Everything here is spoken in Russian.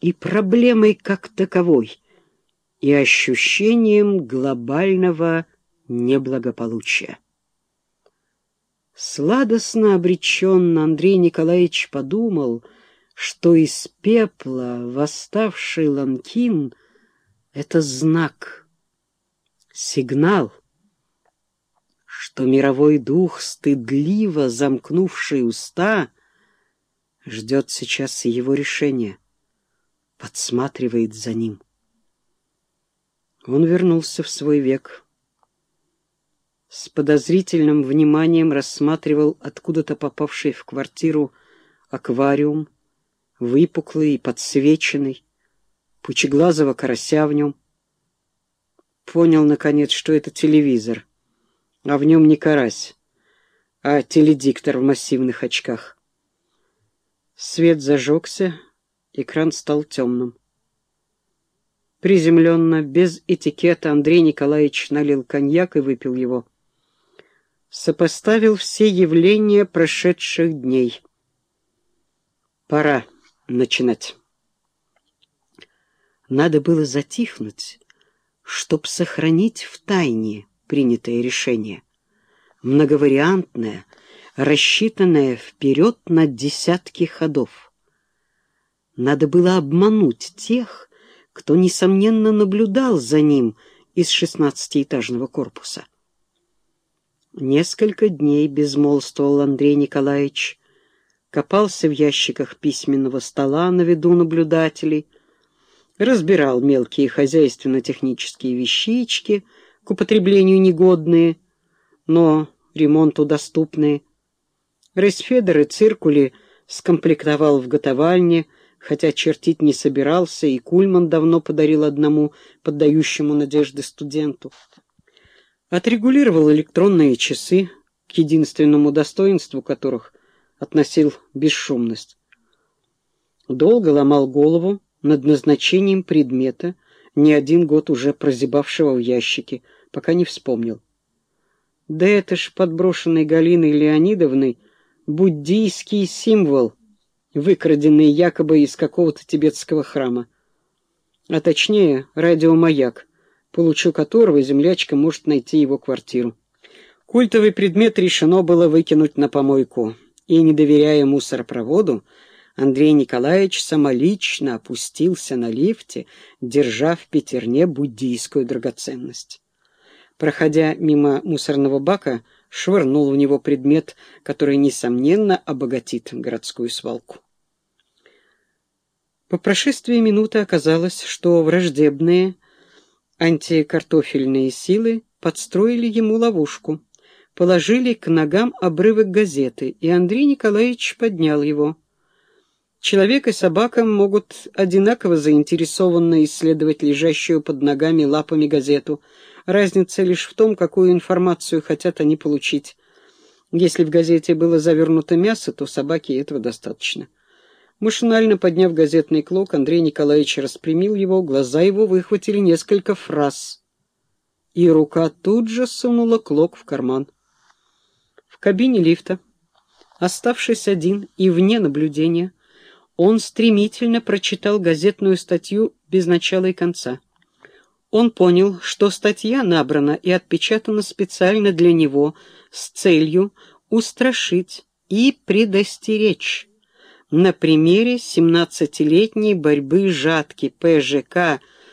и проблемой как таковой, и ощущением глобального неблагополучия. Сладостно обреченно Андрей Николаевич подумал, что из пепла восставший Ланкин — это знак, сигнал, что мировой дух, стыдливо замкнувший уста, ждет сейчас его решения, подсматривает за ним. Он вернулся в свой век — с подозрительным вниманием рассматривал откуда-то попавший в квартиру аквариум, выпуклый и подсвеченный, пучеглазого карася в нем. Понял, наконец, что это телевизор, а в нем не карась, а теледиктор в массивных очках. Свет зажегся, экран стал темным. Приземленно, без этикета, Андрей Николаевич налил коньяк и выпил его сопоставил все явления прошедших дней. Пора начинать. Надо было затихнуть, чтоб сохранить в тайне принятое решение. Многовариантное, рассчитанное вперед на десятки ходов. Надо было обмануть тех, кто, несомненно, наблюдал за ним из шестнадцатиэтажного корпуса. Несколько дней безмолвствовал Андрей Николаевич, копался в ящиках письменного стола на виду наблюдателей, разбирал мелкие хозяйственно-технические вещички, к употреблению негодные, но ремонту доступные. Рейсфедеры циркули скомплектовал в готовальне, хотя чертить не собирался, и Кульман давно подарил одному поддающему надежды студенту. Отрегулировал электронные часы, к единственному достоинству которых относил бесшумность. Долго ломал голову над назначением предмета, не один год уже прозябавшего в ящике, пока не вспомнил. Да это ж подброшенный Галиной Леонидовной буддийский символ, выкраденный якобы из какого-то тибетского храма. А точнее, радиомаяк — получу которого землячка может найти его квартиру. Культовый предмет решено было выкинуть на помойку, и, не доверяя мусоропроводу, Андрей Николаевич самолично опустился на лифте, держа в пятерне буддийскую драгоценность. Проходя мимо мусорного бака, швырнул в него предмет, который, несомненно, обогатит городскую свалку. По прошествии минуты оказалось, что враждебные Антикартофельные силы подстроили ему ловушку, положили к ногам обрывок газеты, и Андрей Николаевич поднял его. Человек и собака могут одинаково заинтересованно исследовать лежащую под ногами лапами газету. Разница лишь в том, какую информацию хотят они получить. Если в газете было завернуто мясо, то собаке этого достаточно. Машинально подняв газетный клок, Андрей Николаевич распрямил его, глаза его выхватили несколько фраз. И рука тут же сунула клок в карман. В кабине лифта, оставшись один и вне наблюдения, он стремительно прочитал газетную статью без начала и конца. Он понял, что статья набрана и отпечатана специально для него с целью устрашить и предостеречь. На примере 17-летней борьбы жатки ПЖК